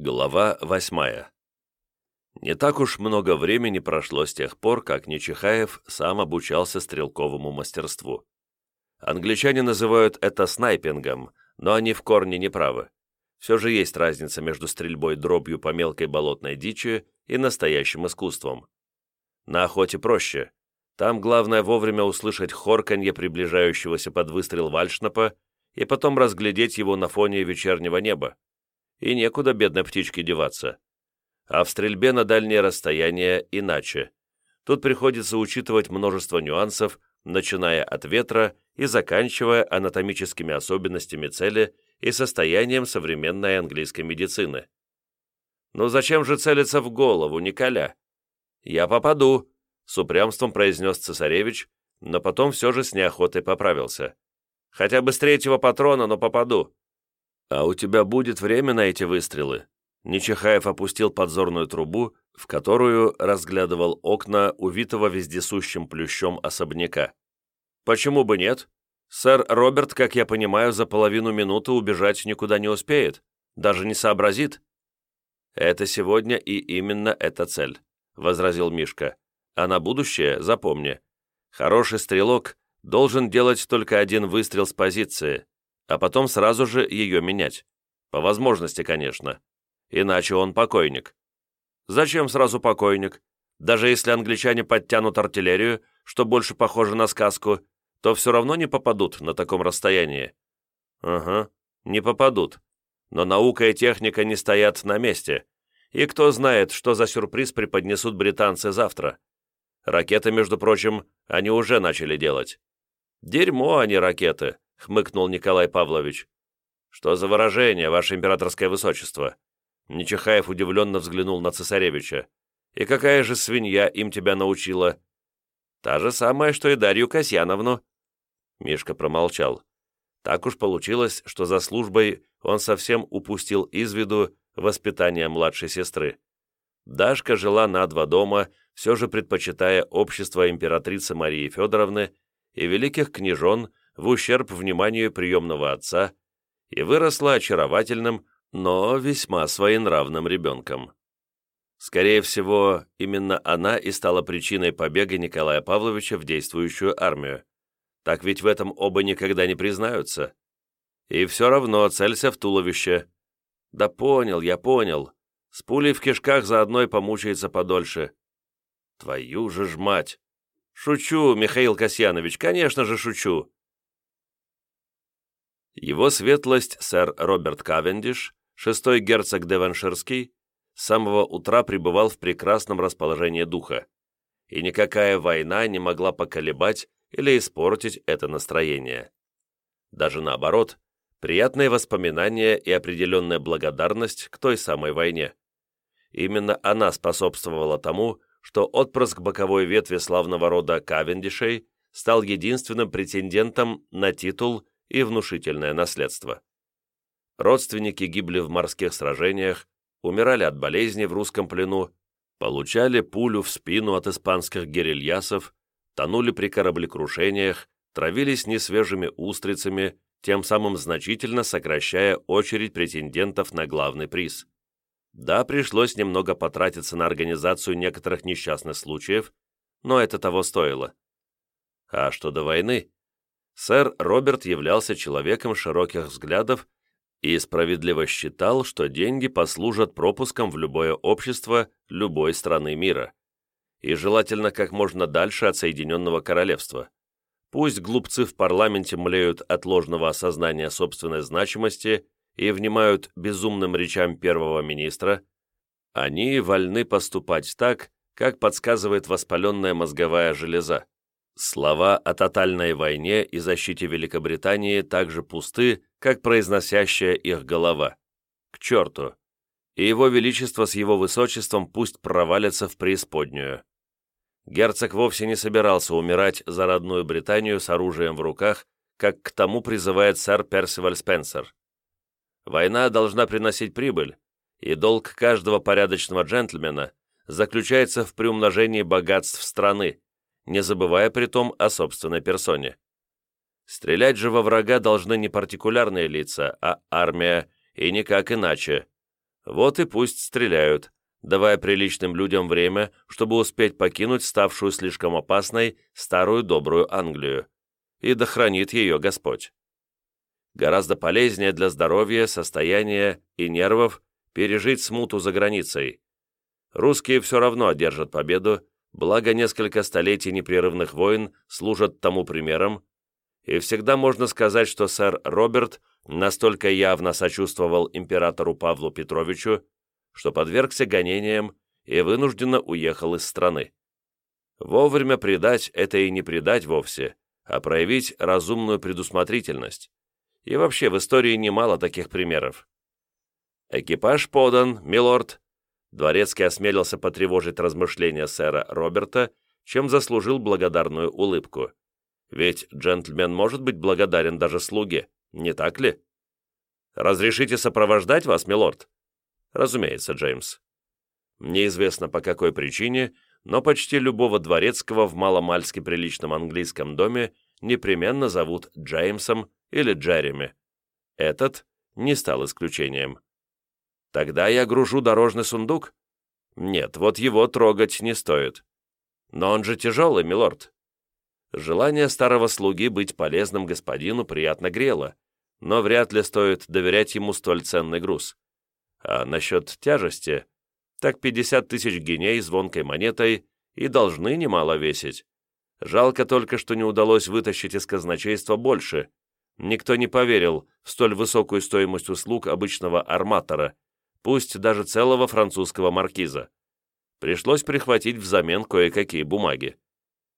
Глава восьмая. Не так уж много времени прошло с тех пор, как Нечихаев сам обучался стрелковому мастерству. Англичане называют это снайпингом, но они в корне не правы. Все же есть разница между стрельбой дробью по мелкой болотной дичи и настоящим искусством. На охоте проще. Там главное вовремя услышать хорканье приближающегося под выстрел вальшнапа и потом разглядеть его на фоне вечернего неба и некуда бедной птичке деваться. А в стрельбе на дальние расстояния иначе. Тут приходится учитывать множество нюансов, начиная от ветра и заканчивая анатомическими особенностями цели и состоянием современной английской медицины. «Ну зачем же целиться в голову, Николя?» «Я попаду», — с упрямством произнес цесаревич, но потом все же с неохотой поправился. «Хотя бы с третьего патрона, но попаду. «А у тебя будет время на эти выстрелы?» Нечихаев опустил подзорную трубу, в которую разглядывал окна увитого вездесущим плющом особняка. «Почему бы нет? Сэр Роберт, как я понимаю, за половину минуты убежать никуда не успеет, даже не сообразит». «Это сегодня и именно эта цель», — возразил Мишка. «А на будущее запомни. Хороший стрелок должен делать только один выстрел с позиции, а потом сразу же ее менять. По возможности, конечно. Иначе он покойник. Зачем сразу покойник? Даже если англичане подтянут артиллерию, что больше похоже на сказку, то все равно не попадут на таком расстоянии. Ага, не попадут. Но наука и техника не стоят на месте. И кто знает, что за сюрприз преподнесут британцы завтра. Ракеты, между прочим, они уже начали делать. Дерьмо, а не ракеты. — хмыкнул Николай Павлович. «Что за выражение, ваше императорское высочество?» Нечихаев удивленно взглянул на цесаревича. «И какая же свинья им тебя научила?» «Та же самая, что и Дарью Касьяновну». Мишка промолчал. Так уж получилось, что за службой он совсем упустил из виду воспитание младшей сестры. Дашка жила на два дома, все же предпочитая общество императрицы Марии Федоровны и великих княжон в ущерб вниманию приемного отца и выросла очаровательным, но весьма своенравным ребенком. Скорее всего, именно она и стала причиной побега Николая Павловича в действующую армию. Так ведь в этом оба никогда не признаются. И все равно целься в туловище. Да понял, я понял. С пулей в кишках заодно и помучается подольше. Твою же ж мать! Шучу, Михаил Касьянович, конечно же шучу. Его светлость сэр Роберт Кавендиш, шестой герцог Деванширский, с самого утра пребывал в прекрасном расположении духа, и никакая война не могла поколебать или испортить это настроение. Даже наоборот, приятные воспоминания и определенная благодарность к той самой войне. Именно она способствовала тому, что отпрыск боковой ветви славного рода Кавендишей стал единственным претендентом на титул и внушительное наследство. Родственники гибли в морских сражениях, умирали от болезни в русском плену, получали пулю в спину от испанских герильясов, тонули при кораблекрушениях, травились несвежими устрицами, тем самым значительно сокращая очередь претендентов на главный приз. Да, пришлось немного потратиться на организацию некоторых несчастных случаев, но это того стоило. А что до войны, сэр Роберт являлся человеком широких взглядов и справедливо считал, что деньги послужат пропуском в любое общество любой страны мира, и желательно как можно дальше от Соединенного Королевства. Пусть глупцы в парламенте млеют от ложного осознания собственной значимости и внимают безумным речам первого министра, они вольны поступать так, как подсказывает воспаленная мозговая железа. Слова о тотальной войне и защите Великобритании так же пусты, как произносящая их голова. К черту! И его величество с его высочеством пусть провалится в преисподнюю. Герцог вовсе не собирался умирать за родную Британию с оружием в руках, как к тому призывает сэр Персиваль Спенсер. Война должна приносить прибыль, и долг каждого порядочного джентльмена заключается в приумножении богатств страны, не забывая при том о собственной персоне. Стрелять же во врага должны не партикулярные лица, а армия, и никак иначе. Вот и пусть стреляют, давая приличным людям время, чтобы успеть покинуть ставшую слишком опасной старую добрую Англию. И да хранит ее Господь. Гораздо полезнее для здоровья, состояния и нервов пережить смуту за границей. Русские все равно одержат победу, благо несколько столетий непрерывных войн служат тому примером, и всегда можно сказать, что сэр Роберт настолько явно сочувствовал императору Павлу Петровичу, что подвергся гонениям и вынужденно уехал из страны. Вовремя предать – это и не предать вовсе, а проявить разумную предусмотрительность. И вообще в истории немало таких примеров. «Экипаж подан, милорд», Дворецкий осмелился потревожить размышления сэра Роберта, чем заслужил благодарную улыбку. Ведь джентльмен может быть благодарен даже слуге, не так ли? «Разрешите сопровождать вас, милорд?» «Разумеется, Джеймс». Неизвестно по какой причине, но почти любого дворецкого в маломальски приличном английском доме непременно зовут Джеймсом или Джереми. Этот не стал исключением. Тогда я гружу дорожный сундук? Нет, вот его трогать не стоит. Но он же тяжелый, милорд. Желание старого слуги быть полезным господину приятно грело, но вряд ли стоит доверять ему столь ценный груз. А насчет тяжести, так 50 тысяч геней звонкой монетой и должны немало весить. Жалко только, что не удалось вытащить из казначейства больше. Никто не поверил в столь высокую стоимость услуг обычного арматора – пусть даже целого французского маркиза. Пришлось прихватить взамен кое-какие бумаги.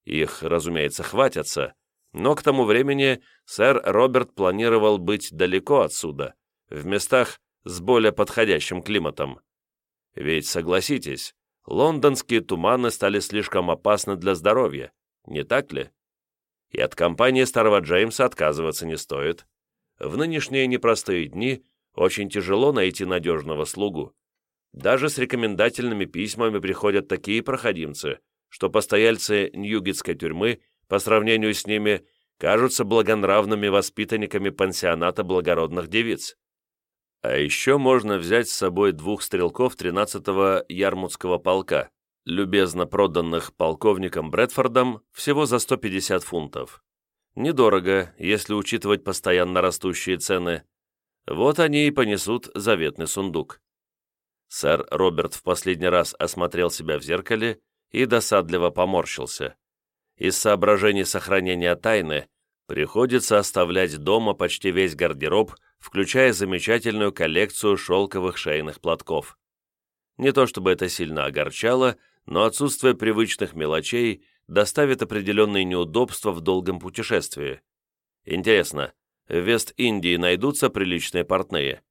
Их, разумеется, хватятся, но к тому времени сэр Роберт планировал быть далеко отсюда, в местах с более подходящим климатом. Ведь, согласитесь, лондонские туманы стали слишком опасны для здоровья, не так ли? И от компании старого Джеймса отказываться не стоит. В нынешние непростые дни очень тяжело найти надежного слугу. Даже с рекомендательными письмами приходят такие проходимцы, что постояльцы Ньюгетской тюрьмы по сравнению с ними кажутся благонравными воспитанниками пансионата благородных девиц. А еще можно взять с собой двух стрелков 13-го Ярмутского полка, любезно проданных полковником Брэдфордом всего за 150 фунтов. Недорого, если учитывать постоянно растущие цены, вот они и понесут заветный сундук. Сэр Роберт в последний раз осмотрел себя в зеркале и досадливо поморщился. Из соображений сохранения тайны приходится оставлять дома почти весь гардероб, включая замечательную коллекцию шелковых шейных платков. Не то чтобы это сильно огорчало, но отсутствие привычных мелочей доставит определенные неудобства в долгом путешествии. Интересно, в Вест-Индии найдутся приличные портные.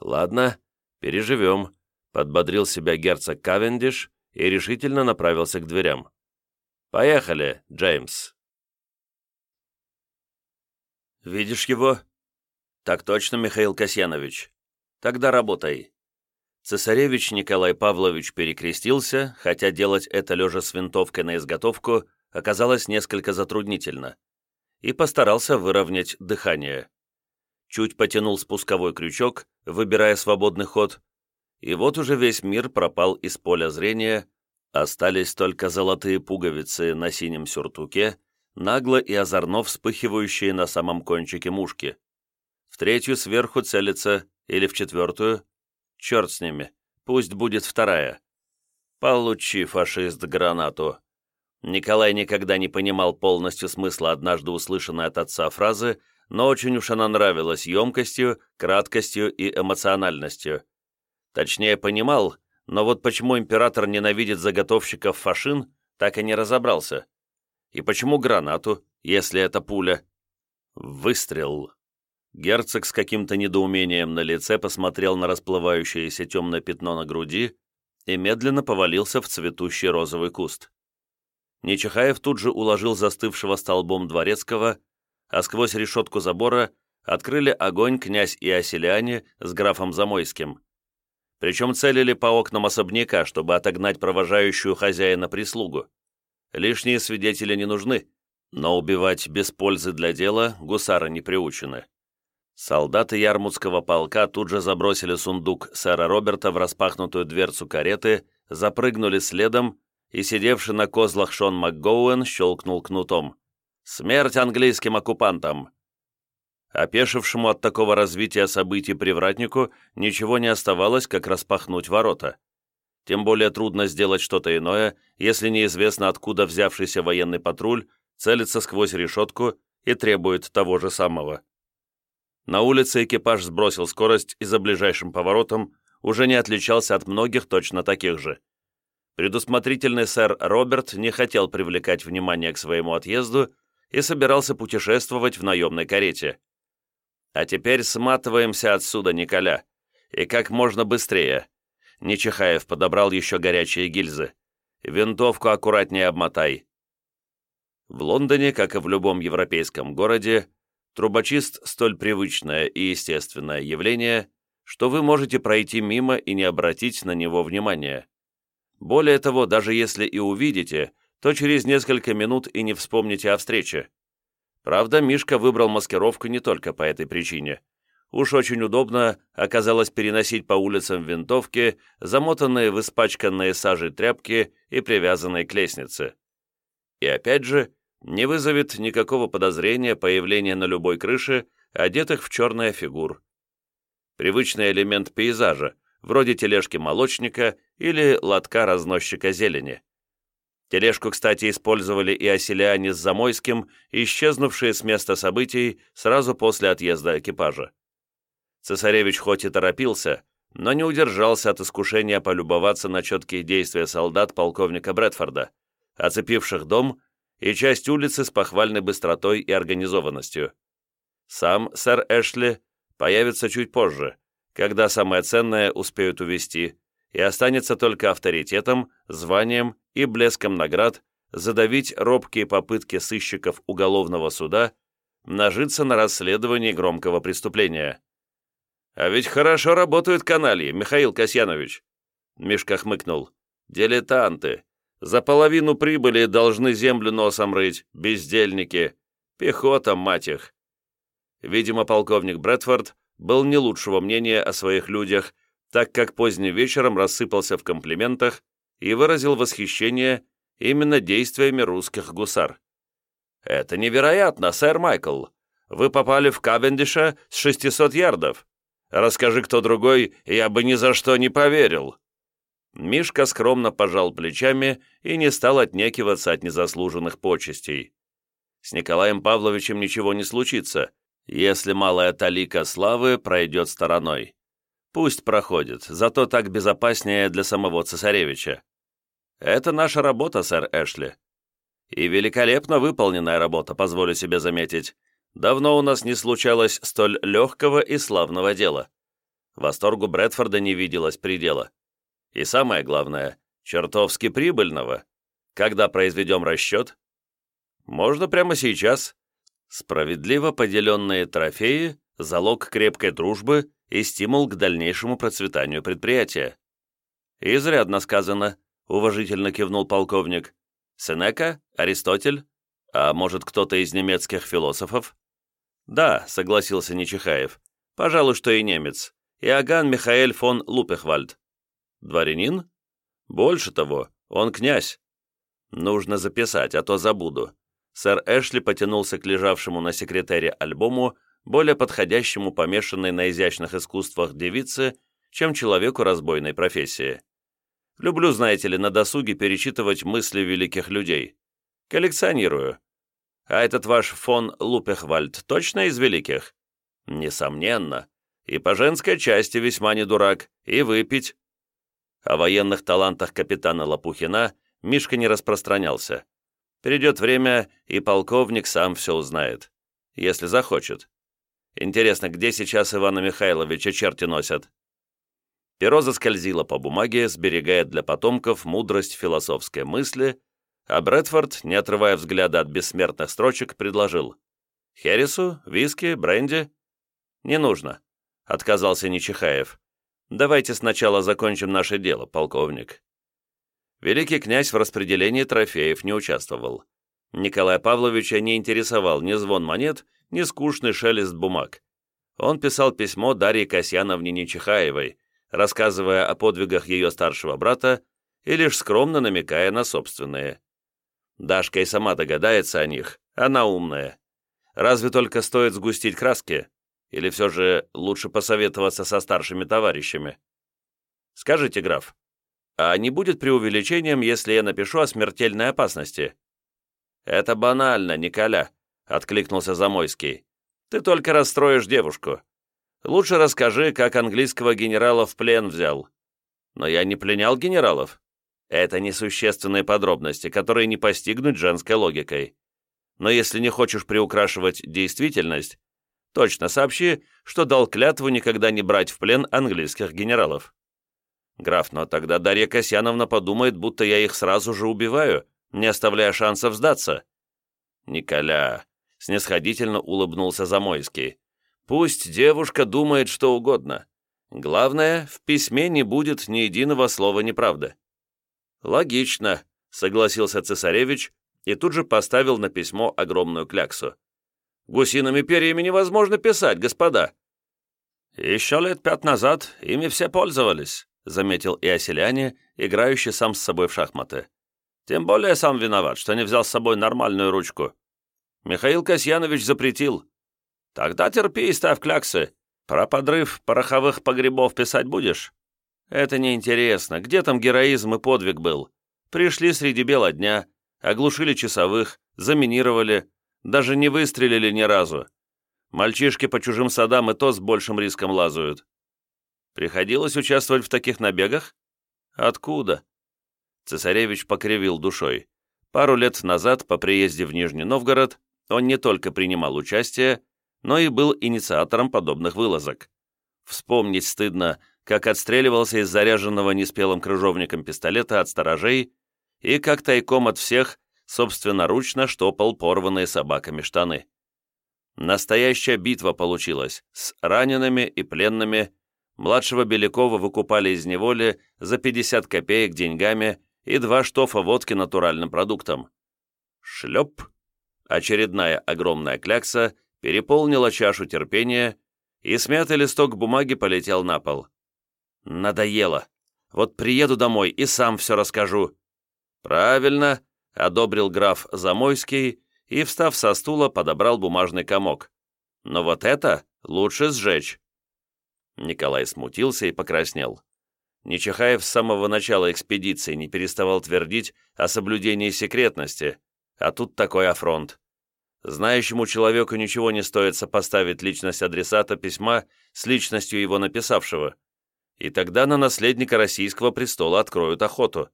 Ладно, переживем, подбодрил себя герцог Кавендиш и решительно направился к дверям. Поехали, Джеймс. Видишь его? Так точно, Михаил Касьянович. Тогда работай. Цесаревич Николай Павлович перекрестился, хотя делать это лежа с винтовкой на изготовку оказалось несколько затруднительно и постарался выровнять дыхание. Чуть потянул спусковой крючок, выбирая свободный ход, и вот уже весь мир пропал из поля зрения, остались только золотые пуговицы на синем сюртуке, нагло и озорно вспыхивающие на самом кончике мушки. В третью сверху целится или в четвертую? Черт с ними, пусть будет вторая. Получи, фашист, гранату. Николай никогда не понимал полностью смысла однажды услышанной от отца фразы, но очень уж она нравилась емкостью, краткостью и эмоциональностью. Точнее, понимал, но вот почему император ненавидит заготовщиков фашин, так и не разобрался. И почему гранату, если это пуля? Выстрел. Герцог с каким-то недоумением на лице посмотрел на расплывающееся темное пятно на груди и медленно повалился в цветущий розовый куст. Нечихаев тут же уложил застывшего столбом дворецкого, а сквозь решетку забора открыли огонь князь и оселяне с графом Замойским. Причем целили по окнам особняка, чтобы отогнать провожающую хозяина прислугу. Лишние свидетели не нужны, но убивать без пользы для дела гусары не приучены. Солдаты Ярмутского полка тут же забросили сундук сэра Роберта в распахнутую дверцу кареты, запрыгнули следом, и сидевший на козлах Шон МакГоуэн щелкнул кнутом. «Смерть английским оккупантам!» Опешившему от такого развития событий привратнику ничего не оставалось, как распахнуть ворота. Тем более трудно сделать что-то иное, если неизвестно откуда взявшийся военный патруль целится сквозь решетку и требует того же самого. На улице экипаж сбросил скорость и за ближайшим поворотом уже не отличался от многих точно таких же. Предусмотрительный сэр Роберт не хотел привлекать внимание к своему отъезду и собирался путешествовать в наемной карете. «А теперь сматываемся отсюда, Николя, и как можно быстрее». Нечихаев подобрал еще горячие гильзы. «Винтовку аккуратнее обмотай». В Лондоне, как и в любом европейском городе, Трубочист – столь привычное и естественное явление, что вы можете пройти мимо и не обратить на него внимания. Более того, даже если и увидите, то через несколько минут и не вспомните о встрече. Правда, Мишка выбрал маскировку не только по этой причине. Уж очень удобно оказалось переносить по улицам винтовки, замотанные в испачканные сажей тряпки и привязанные к лестнице. И опять же, не вызовет никакого подозрения появление на любой крыше одетых в черное фигур. Привычный элемент пейзажа, вроде тележки молочника или лотка разносчика зелени. Тележку, кстати, использовали и оселяне с Замойским, исчезнувшие с места событий сразу после отъезда экипажа. Цесаревич хоть и торопился, но не удержался от искушения полюбоваться на четкие действия солдат полковника Брэдфорда, оцепивших дом и часть улицы с похвальной быстротой и организованностью. Сам сэр Эшли появится чуть позже, когда самое ценное успеют увести, и останется только авторитетом, званием и блеском наград задавить робкие попытки сыщиков уголовного суда нажиться на расследовании громкого преступления. «А ведь хорошо работают канальи, Михаил Касьянович!» Мишка хмыкнул. «Дилетанты! За половину прибыли должны землю носом рыть, бездельники. Пехота, мать их. Видимо, полковник Брэдфорд был не лучшего мнения о своих людях, так как поздним вечером рассыпался в комплиментах и выразил восхищение именно действиями русских гусар. «Это невероятно, сэр Майкл. Вы попали в Кавендиша с 600 ярдов. Расскажи кто другой, я бы ни за что не поверил». Мишка скромно пожал плечами и не стал отнекиваться от незаслуженных почестей. С Николаем Павловичем ничего не случится, если малая талика славы пройдет стороной. Пусть проходит, зато так безопаснее для самого цесаревича. Это наша работа, сэр Эшли. И великолепно выполненная работа, позволю себе заметить. Давно у нас не случалось столь легкого и славного дела. Восторгу Брэдфорда не виделось предела. И самое главное, чертовски прибыльного. Когда произведем расчет? Можно прямо сейчас. Справедливо поделенные трофеи – залог крепкой дружбы и стимул к дальнейшему процветанию предприятия. «Изрядно сказано», — уважительно кивнул полковник. «Сенека? Аристотель? А может, кто-то из немецких философов?» «Да», — согласился Нечихаев. «Пожалуй, что и немец. Иоганн Михаэль фон Лупехвальд. Дворянин? Больше того, он князь. Нужно записать, а то забуду. Сэр Эшли потянулся к лежавшему на секретаре альбому, более подходящему помешанной на изящных искусствах девице, чем человеку разбойной профессии. Люблю, знаете ли, на досуге перечитывать мысли великих людей. Коллекционирую. А этот ваш фон Лупехвальд точно из великих? Несомненно. И по женской части весьма не дурак, и выпить. О военных талантах капитана Лопухина Мишка не распространялся. Придет время, и полковник сам все узнает. Если захочет. Интересно, где сейчас Ивана Михайловича черти носят? Перо заскользило по бумаге, сберегая для потомков мудрость философской мысли, а Брэдфорд, не отрывая взгляда от бессмертных строчек, предложил «Хересу? Виски? Бренди?» «Не нужно», — отказался Нечихаев. Давайте сначала закончим наше дело, полковник». Великий князь в распределении трофеев не участвовал. Николая Павловича не интересовал ни звон монет, ни скучный шелест бумаг. он писал письмо Дарье Касьяновне Нечихаевой, рассказывая о подвигах ее старшего брата и лишь скромно намекая на собственные. Дашка и сама догадается о них, она умная. Разве только стоит сгустить краски, или все же лучше посоветоваться со старшими товарищами? Скажите, граф, а не будет преувеличением, если я напишу о смертельной опасности? Это банально, Николя, откликнулся Замойский. Ты только расстроишь девушку. Лучше расскажи, как английского генерала в плен взял. Но я не пленял генералов. Это несущественные подробности, которые не постигнуть женской логикой. Но если не хочешь приукрашивать действительность, точно сообщи, что дал клятву никогда не брать в плен английских генералов. Граф, но тогда Дарья Касьяновна подумает, будто я их сразу же убиваю, не оставляя шансов сдаться. Николя, снисходительно улыбнулся Замойский. Пусть девушка думает что угодно. Главное, в письме не будет ни единого слова неправды. «Логично», — согласился цесаревич и тут же поставил на письмо огромную кляксу. «Гусиными перьями невозможно писать, господа». «Еще лет пять назад ими все пользовались», — заметил и оселяне, играющий сам с собой в шахматы. «Тем более сам виноват, что не взял с собой нормальную ручку. Михаил Касьянович запретил. Тогда терпи и ставь кляксы. Про подрыв пороховых погребов писать будешь?» «Это неинтересно. Где там героизм и подвиг был? Пришли среди бела дня, оглушили часовых, заминировали, даже не выстрелили ни разу. Мальчишки по чужим садам и то с большим риском лазают. Приходилось участвовать в таких набегах? Откуда?» Цесаревич покривил душой. Пару лет назад, по приезде в Нижний Новгород, он не только принимал участие, но и был инициатором подобных вылазок. Вспомнить стыдно, как отстреливался из заряженного неспелым крыжовником пистолета от сторожей и как тайком от всех собственноручно штопал порванные собаками штаны. Настоящая битва получилась, с ранеными и пленными. Младшего Белякова выкупали из неволи за 50 копеек деньгами и два штофа водки натуральным продуктом. Шлеп! Очередная огромная клякса переполнила чашу терпения, и смятый листок бумаги полетел на пол. Надоело. Вот приеду домой и сам все расскажу». «Правильно», — одобрил граф Замойский и, встав со стула, подобрал бумажный комок. «Но вот это лучше сжечь». Николай смутился и покраснел. Нечихаев с самого начала экспедиции не переставал твердить о соблюдении секретности, а тут такой афронт. Знающему человеку ничего не стоит сопоставить личность адресата письма с личностью его написавшего и тогда на наследника российского престола откроют охоту.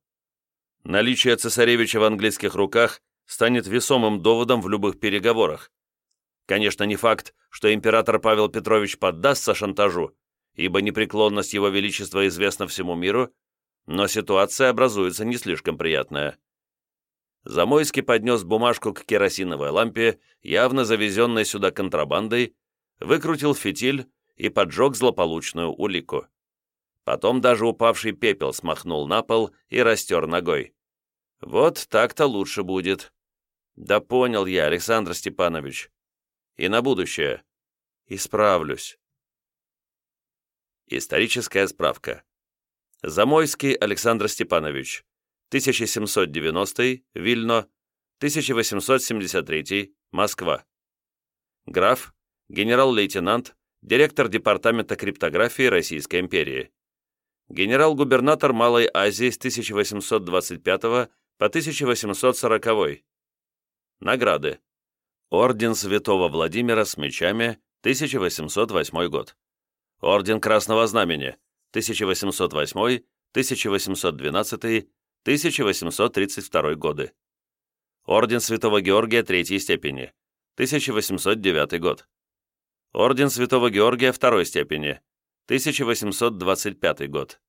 Наличие цесаревича в английских руках станет весомым доводом в любых переговорах. Конечно, не факт, что император Павел Петрович поддастся шантажу, ибо непреклонность его величества известна всему миру, но ситуация образуется не слишком приятная. Замойский поднес бумажку к керосиновой лампе, явно завезенной сюда контрабандой, выкрутил фитиль и поджег злополучную улику. Потом даже упавший пепел смахнул на пол и растер ногой. Вот так-то лучше будет. Да понял я, Александр Степанович. И на будущее. Исправлюсь. Историческая справка. Замойский Александр Степанович. 1790 Вильно. 1873 Москва. Граф, генерал-лейтенант, директор Департамента криптографии Российской империи генерал-губернатор Малой Азии с 1825 по 1840. Награды. Орден Святого Владимира с мечами, 1808 год. Орден Красного Знамени, 1808, 1812, 1832 годы. Орден Святого Георгия Третьей степени, 1809 год. Орден Святого Георгия Второй степени, 1825 год.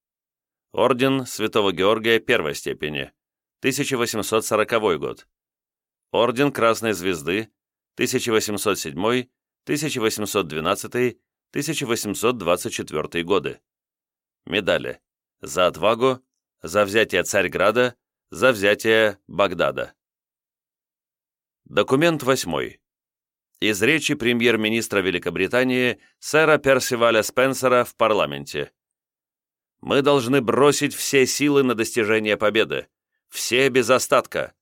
Орден Святого Георгия первой степени, 1840 год. Орден Красной Звезды, 1807, 1812, 1824 годы. Медали. За отвагу, за взятие Царьграда, за взятие Багдада. Документ восьмой. из речи премьер-министра Великобритании сэра Персиваля Спенсера в парламенте. «Мы должны бросить все силы на достижение победы. Все без остатка.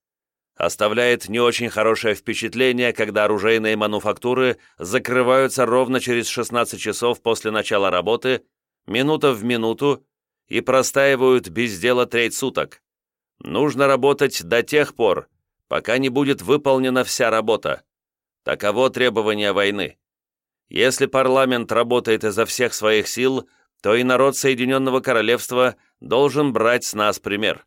Оставляет не очень хорошее впечатление, когда оружейные мануфактуры закрываются ровно через 16 часов после начала работы, минута в минуту, и простаивают без дела треть суток. Нужно работать до тех пор, пока не будет выполнена вся работа. Таково требование войны. Если парламент работает изо всех своих сил, то и народ Соединенного Королевства должен брать с нас пример.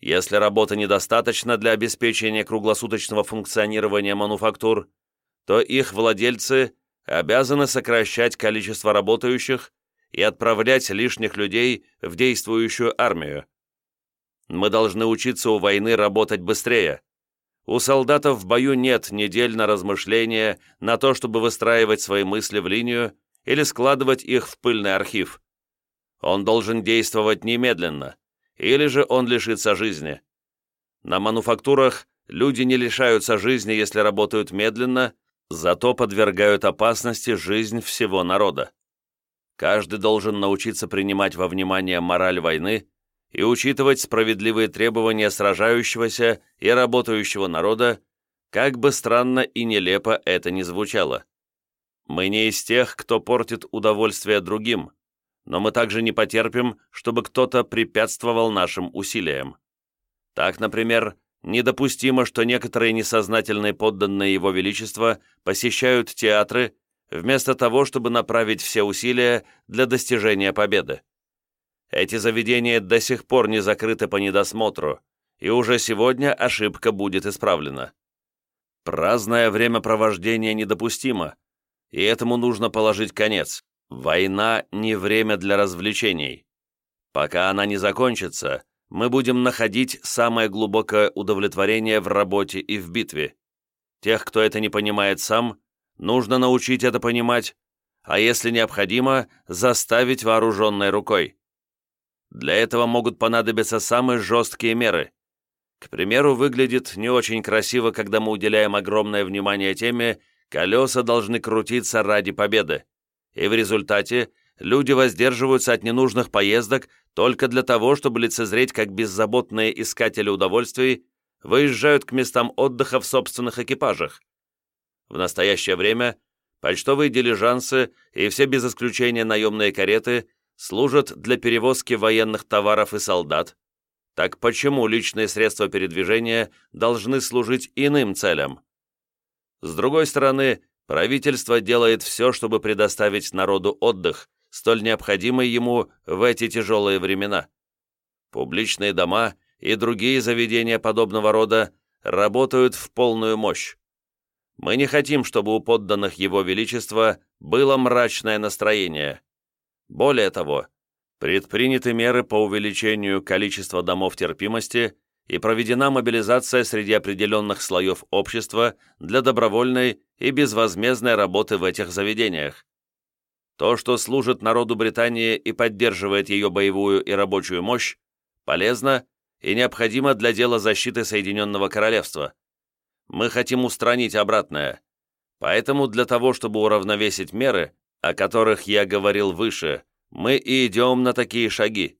Если работы недостаточно для обеспечения круглосуточного функционирования мануфактур, то их владельцы обязаны сокращать количество работающих и отправлять лишних людей в действующую армию. Мы должны учиться у войны работать быстрее. У солдатов в бою нет недель на размышления, на то, чтобы выстраивать свои мысли в линию или складывать их в пыльный архив. Он должен действовать немедленно, или же он лишится жизни. На мануфактурах люди не лишаются жизни, если работают медленно, зато подвергают опасности жизнь всего народа. Каждый должен научиться принимать во внимание мораль войны и учитывать справедливые требования сражающегося и работающего народа, как бы странно и нелепо это ни звучало. Мы не из тех, кто портит удовольствие другим, но мы также не потерпим, чтобы кто-то препятствовал нашим усилиям. Так, например, недопустимо, что некоторые несознательные подданные Его Величества посещают театры, вместо того, чтобы направить все усилия для достижения победы. Эти заведения до сих пор не закрыты по недосмотру, и уже сегодня ошибка будет исправлена. Праздное времяпровождение недопустимо, и этому нужно положить конец. Война не время для развлечений. Пока она не закончится, мы будем находить самое глубокое удовлетворение в работе и в битве. Тех, кто это не понимает сам, нужно научить это понимать, а если необходимо, заставить вооруженной рукой. Для этого могут понадобиться самые жесткие меры. К примеру, выглядит не очень красиво, когда мы уделяем огромное внимание теме «колеса должны крутиться ради победы», и в результате люди воздерживаются от ненужных поездок только для того, чтобы лицезреть, как беззаботные искатели удовольствий выезжают к местам отдыха в собственных экипажах. В настоящее время почтовые дилижансы и все без исключения наемные кареты служат для перевозки военных товаров и солдат, так почему личные средства передвижения должны служить иным целям? С другой стороны, правительство делает все, чтобы предоставить народу отдых, столь необходимый ему в эти тяжелые времена. Публичные дома и другие заведения подобного рода работают в полную мощь. Мы не хотим, чтобы у подданных Его Величества было мрачное настроение. Более того, предприняты меры по увеличению количества домов терпимости и проведена мобилизация среди определенных слоев общества для добровольной и безвозмездной работы в этих заведениях. То, что служит народу Британии и поддерживает ее боевую и рабочую мощь, полезно и необходимо для дела защиты Соединенного Королевства. Мы хотим устранить обратное. Поэтому для того, чтобы уравновесить меры, о которых я говорил выше, мы и идем на такие шаги.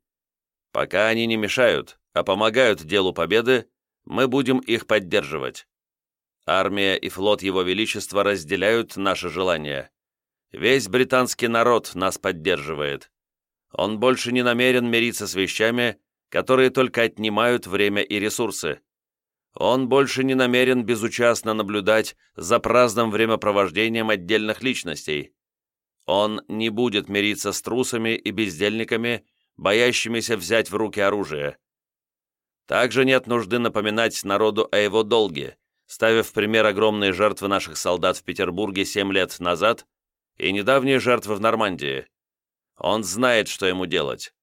Пока они не мешают, а помогают делу победы, мы будем их поддерживать. Армия и флот Его Величества разделяют наши желания. Весь британский народ нас поддерживает. Он больше не намерен мириться с вещами, которые только отнимают время и ресурсы. Он больше не намерен безучастно наблюдать за праздным времяпровождением отдельных личностей. Он не будет мириться с трусами и бездельниками, боящимися взять в руки оружие. Также нет нужды напоминать народу о его долге, ставя в пример огромные жертвы наших солдат в Петербурге семь лет назад и недавние жертвы в Нормандии. Он знает, что ему делать.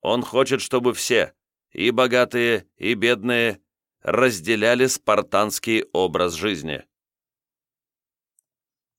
Он хочет, чтобы все, и богатые, и бедные, разделяли спартанский образ жизни.